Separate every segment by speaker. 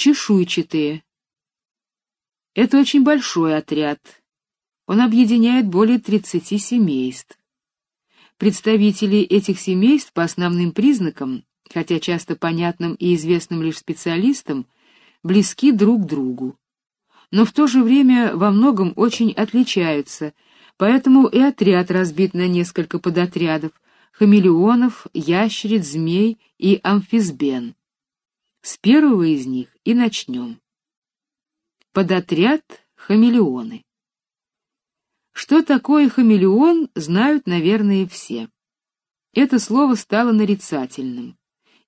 Speaker 1: чешуйчатые. Это очень большой отряд. Он объединяет более 30 семейств. Представители этих семейств по основным признакам, хотя часто понятным и известным лишь специалистам, близки друг другу. Но в то же время во многом очень отличаются, поэтому и отряд разбит на несколько подотрядов — хамелеонов, ящериц, змей и амфисбен. С первого из них и начнем. Подотряд — хамелеоны. Что такое хамелеон, знают, наверное, все. Это слово стало нарицательным,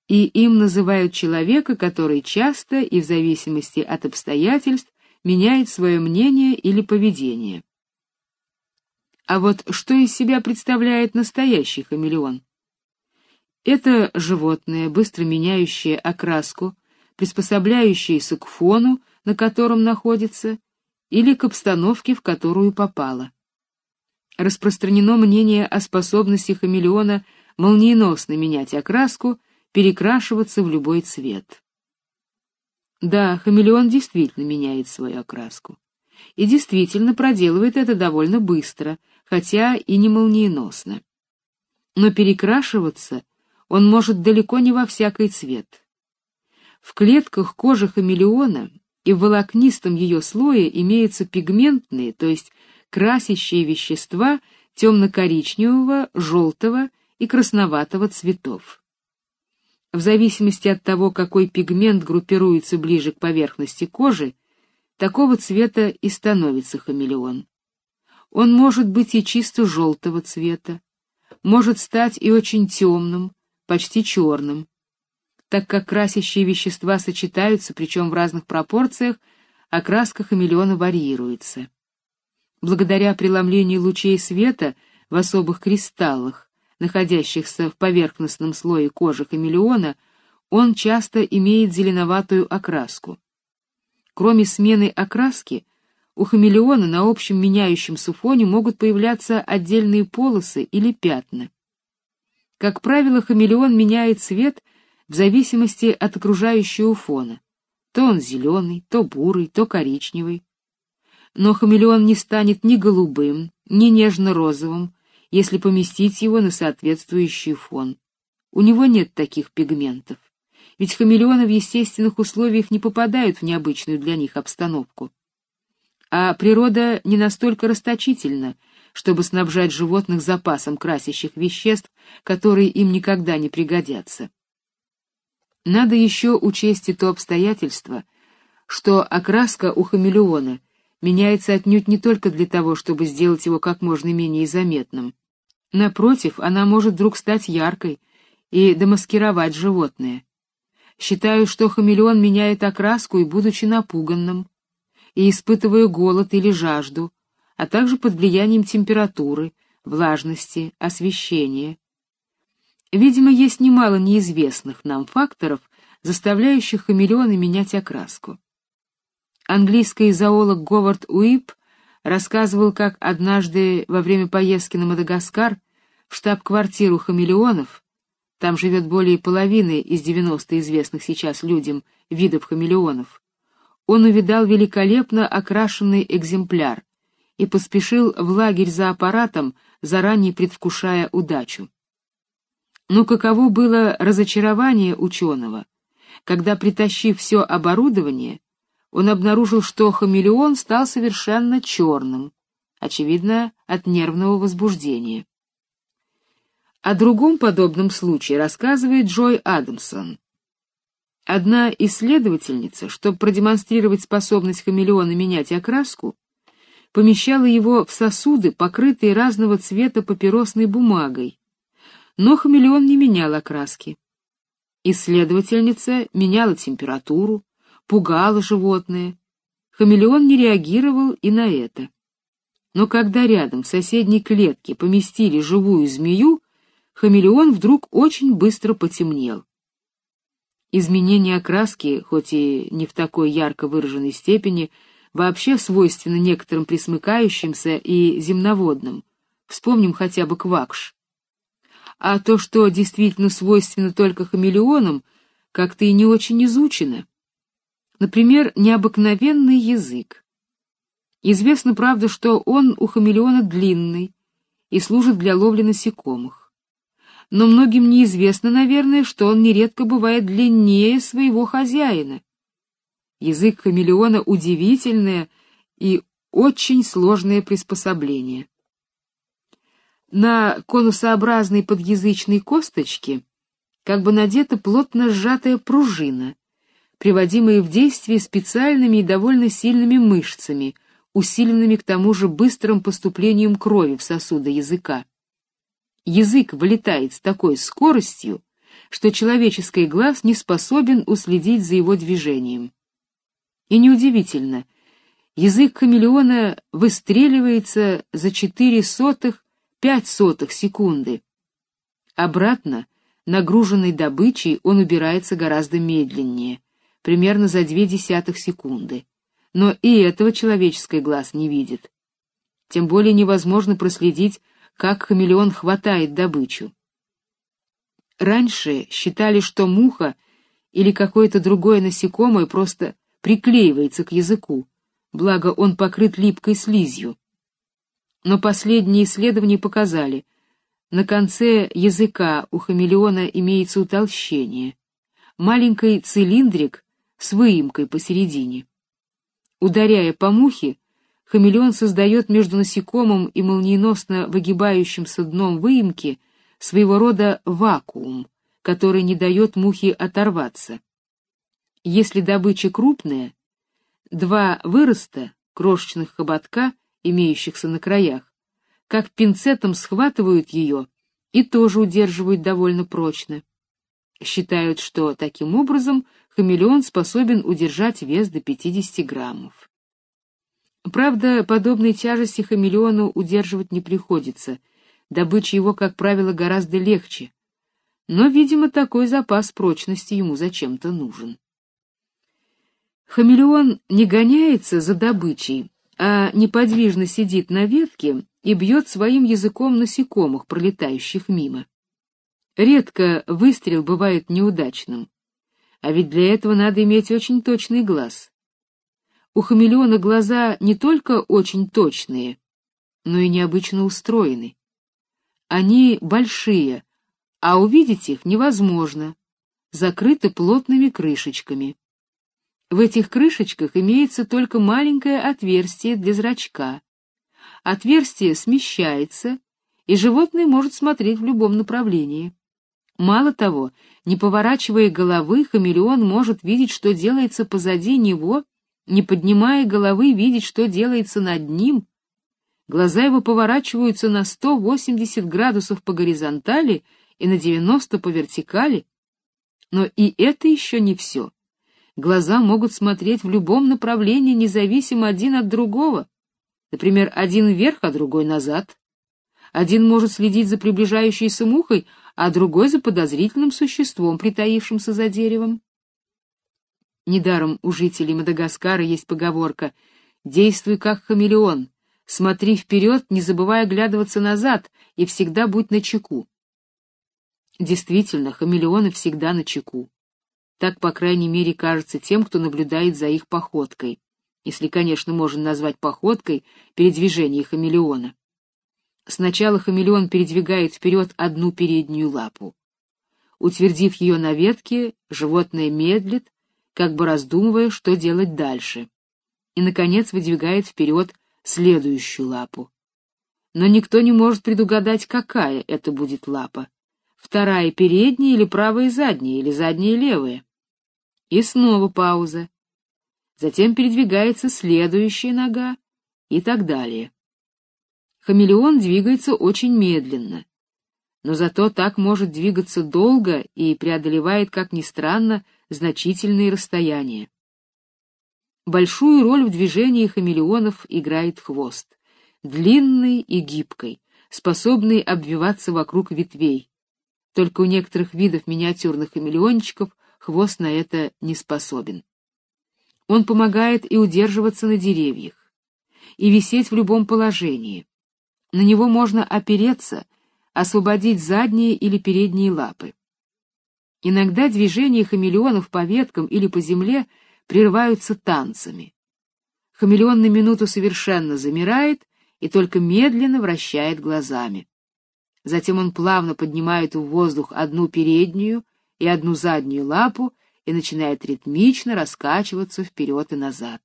Speaker 1: и им называют человека, который часто и в зависимости от обстоятельств меняет свое мнение или поведение. А вот что из себя представляет настоящий хамелеон? Это животное, быстро меняющее окраску, приспособляющееся к фону, на котором находится, или к обстановке, в которую попало. Распространено мнение о способности хамелеона молниеносно менять окраску, перекрашиваться в любой цвет. Да, хамелеон действительно меняет свою окраску. И действительно проделывает это довольно быстро, хотя и не молниеносно. Но перекрашиваться он может далеко не во всякий цвет. В клетках кожи хамелеона и в волокнистом ее слое имеются пигментные, то есть красящие вещества темно-коричневого, желтого и красноватого цветов. В зависимости от того, какой пигмент группируется ближе к поверхности кожи, такого цвета и становится хамелеон. Он может быть и чисто желтого цвета, может стать и очень темным, почти черным, так как красящие вещества сочетаются, причем в разных пропорциях, окраска хамелеона варьируется. Благодаря преломлению лучей света в особых кристаллах, находящихся в поверхностном слое кожи хамелеона, он часто имеет зеленоватую окраску. Кроме смены окраски, у хамелеона на общем меняющемся фоне могут появляться отдельные полосы или пятна. Как правило, хамелеон меняет цвет в зависимости от окружающего фона. То он зеленый, то бурый, то коричневый. Но хамелеон не станет ни голубым, ни нежно-розовым, если поместить его на соответствующий фон. У него нет таких пигментов. Ведь хамелеоны в естественных условиях не попадают в необычную для них обстановку. А природа не настолько расточительна, чтобы снабжать животных запасом красящих веществ, которые им никогда не пригодятся. Надо еще учесть и то обстоятельство, что окраска у хамелеона меняется отнюдь не только для того, чтобы сделать его как можно менее заметным. Напротив, она может вдруг стать яркой и демаскировать животное. Считаю, что хамелеон меняет окраску и будучи напуганным, и испытывая голод или жажду, а также под влиянием температуры, влажности, освещения, Видимо, есть немало неизвестных нам факторов, заставляющих хамелеоны менять окраску. Английский зоолог Говард Уип рассказывал, как однажды во время поездки на Мадагаскар в штаб-квартиру хамелеонов, там живет более половины из 90 известных сейчас людям видов хамелеонов, он увидал великолепно окрашенный экземпляр и поспешил в лагерь за аппаратом, заранее предвкушая удачу. Но каково было разочарование ученого, когда, притащив все оборудование, он обнаружил, что хамелеон стал совершенно черным, очевидно, от нервного возбуждения. О другом подобном случае рассказывает Джой Адамсон. Одна исследовательница, чтобы продемонстрировать способность хамелеона менять окраску, помещала его в сосуды, покрытые разного цвета папиросной бумагой, но хамелеон не менял окраски. Исследовательница меняла температуру, пугала животное. Хамелеон не реагировал и на это. Но когда рядом в соседней клетке поместили живую змею, хамелеон вдруг очень быстро потемнел. Изменение окраски, хоть и не в такой ярко выраженной степени, вообще свойственно некоторым присмыкающимся и земноводным. Вспомним хотя бы квакш а то, что действительно свойственно только хамелеонам, как-то и не очень изучено. Например, необыкновенный язык. Известно, правда, что он у хамелеона длинный и служит для ловли насекомых. Но многим неизвестно, наверное, что он нередко бывает длиннее своего хозяина. Язык хамелеона удивительное и очень сложное приспособление. На конусообразной подъязычной косточке как бы надета плотно сжатая пружина, приводимая в действие специальными и довольно сильными мышцами, усиленными к тому же быстрым поступлением крови в сосуды языка. Язык вылетает с такой скоростью, что человеческий глаз не способен уследить за его движением. И неудивительно, язык хамелеона выстреливается за четыре сотых, пять сотых секунды. Обратно, нагруженной добычей, он убирается гораздо медленнее, примерно за две десятых секунды но и этого человеческий глаз не видит. Тем более невозможно проследить, как хамелеон хватает добычу. Раньше считали, что муха или какое-то другое насекомое просто приклеивается к языку, благо он покрыт липкой слизью. Но последние исследования показали, на конце языка у хамелеона имеется утолщение, маленький цилиндрик с выемкой посередине. Ударяя по мухе, хамелеон создает между насекомым и молниеносно выгибающимся дном выемки своего рода вакуум, который не дает мухе оторваться. Если добыча крупная, два выроста, крошечных хоботка, имеющихся на краях, как пинцетом схватывают ее и тоже удерживают довольно прочно. Считают, что таким образом хамелеон способен удержать вес до 50 граммов. Правда, подобной тяжести хамелеону удерживать не приходится, добыча его, как правило, гораздо легче, но, видимо, такой запас прочности ему зачем-то нужен. Хамелеон не гоняется за добычей, а неподвижно сидит на ветке и бьет своим языком насекомых, пролетающих мимо. Редко выстрел бывает неудачным. А ведь для этого надо иметь очень точный глаз. У хамелеона глаза не только очень точные, но и необычно устроены. Они большие, а увидеть их невозможно, закрыты плотными крышечками. В этих крышечках имеется только маленькое отверстие для зрачка. Отверстие смещается, и животное может смотреть в любом направлении. Мало того, не поворачивая головы, хамелеон может видеть, что делается позади него, не поднимая головы, видеть, что делается над ним. Глаза его поворачиваются на 180 градусов по горизонтали и на 90 по вертикали. Но и это еще не все. Глаза могут смотреть в любом направлении, независимо один от другого. Например, один вверх, а другой назад. Один может следить за приближающейся мухой, а другой за подозрительным существом, притаившимся за деревом. Недаром у жителей Мадагаскара есть поговорка «Действуй как хамелеон, смотри вперед, не забывая оглядываться назад, и всегда будь начеку». Действительно, хамелеоны всегда начеку. Так, по крайней мере, кажется тем, кто наблюдает за их походкой, если, конечно, можно назвать походкой передвижение хамелеона. Сначала хамелеон передвигает вперед одну переднюю лапу. Утвердив ее на ветке, животное медлит, как бы раздумывая, что делать дальше. И, наконец, выдвигает вперед следующую лапу. Но никто не может предугадать, какая это будет лапа. Вторая передняя или правая задняя, или задняя левая. И снова пауза. Затем передвигается следующая нога и так далее. Хамелеон двигается очень медленно, но зато так может двигаться долго и преодолевает, как ни странно, значительные расстояния. Большую роль в движении хамелеонов играет хвост, длинный и гибкий, способный обвиваться вокруг ветвей. Только у некоторых видов миниатюрных хамелеончиков хвост на это не способен. Он помогает и удерживаться на деревьях, и висеть в любом положении на него можно опереться, освободить задние или передние лапы. Иногда движение хамелеонов по веткам или по земле прерываются танцами. Хамелеон на минуту совершенно замирает и только медленно вращает глазами. Затем он плавно поднимает в воздух одну переднюю и одну заднюю лапу и начинает ритмично раскачиваться вперед и назад.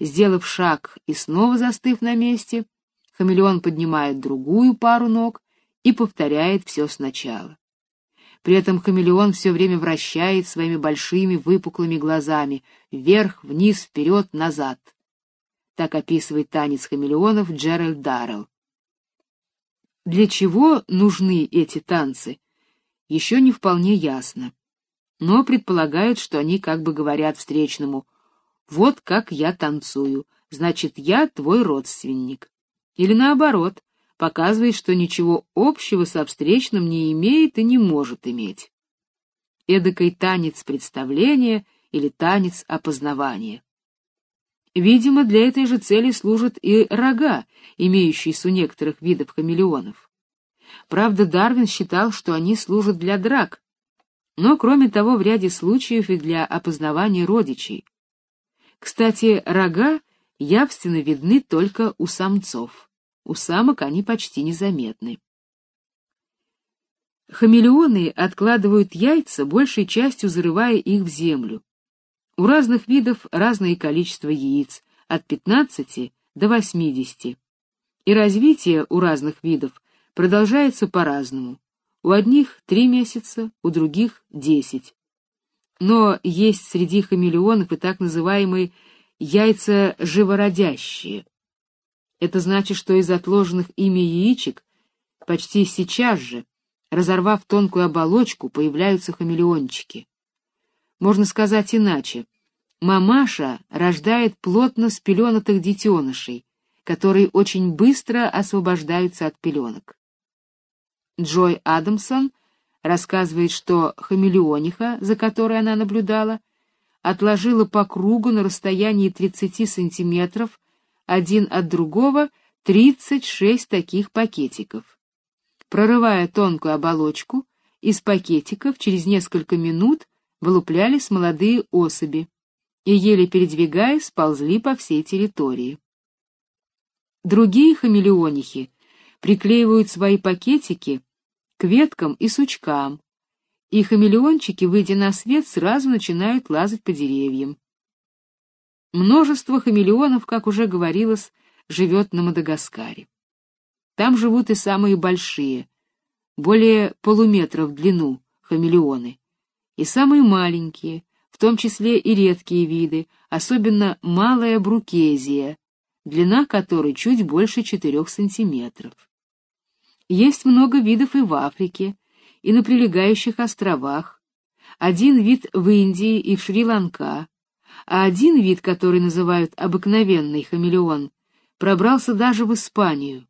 Speaker 1: Сделав шаг и снова застыв на месте, хамелеон поднимает другую пару ног и повторяет все сначала. При этом хамелеон все время вращает своими большими выпуклыми глазами вверх, вниз, вперед, назад. Так описывает танец хамелеонов Джеральд Даррелл. Для чего нужны эти танцы, еще не вполне ясно. Но предполагают, что они как бы говорят встречному «Вот как я танцую, значит, я твой родственник». Или наоборот, показывает, что ничего общего со встречным не имеет и не может иметь. Эдакой танец представления или танец опознавания. Видимо, для этой же цели служат и рога, имеющиеся у некоторых видов хамелеонов. Правда, Дарвин считал, что они служат для драк, но, кроме того, в ряде случаев и для опознавания родичей. Кстати, рога явственно видны только у самцов. У самок они почти незаметны. Хамелеоны откладывают яйца, большей частью зарывая их в землю. У разных видов разное количество яиц, от 15 до 80. И развитие у разных видов продолжается по-разному. У одних 3 месяца, у других 10. Но есть среди хамелеонов и так называемые яйца живородящие. Это значит, что из отложенных ими яичек почти сейчас же, разорвав тонкую оболочку, появляются хамелеончики. Можно сказать иначе. Мамаша рождает плотно спеленатых детенышей, которые очень быстро освобождаются от пеленок. Джой Адамсон рассказывает, что хамелеониха, за которой она наблюдала, отложила по кругу на расстоянии 30 сантиметров один от другого 36 таких пакетиков. Прорывая тонкую оболочку, из пакетиков через несколько минут вылуплялись молодые особи и, еле передвигаясь, ползли по всей территории. Другие хамелеонихи приклеивают свои пакетики к веткам и сучкам, и хамелеончики, выйдя на свет, сразу начинают лазать по деревьям. Множество хамелеонов, как уже говорилось, живет на Мадагаскаре. Там живут и самые большие, более полуметра в длину, хамелеоны, и самые маленькие, в том числе и редкие виды, особенно малая брукезия, длина которой чуть больше 4 сантиметров. Есть много видов и в Африке, и на прилегающих островах, один вид в Индии и в Шри-Ланка, а один вид, который называют обыкновенный хамелеон, пробрался даже в Испанию.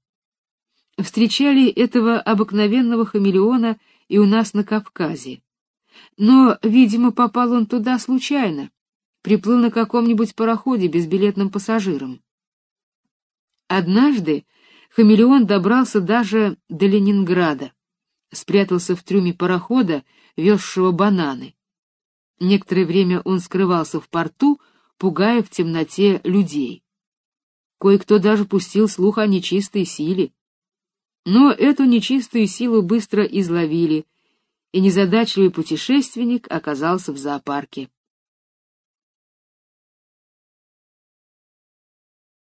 Speaker 1: Встречали этого обыкновенного хамелеона и у нас на Кавказе. Но, видимо, попал он туда случайно, приплыл на каком-нибудь пароходе безбилетным пассажиром. Однажды хамелеон добрался даже до Ленинграда, спрятался в трюме парохода, везшего бананы. Некоторое время он скрывался в порту, пугая в темноте людей. Кое-кто даже пустил слух о нечистой силе. Но эту нечистую силу быстро изловили, и незадачливый путешественник оказался в зоопарке.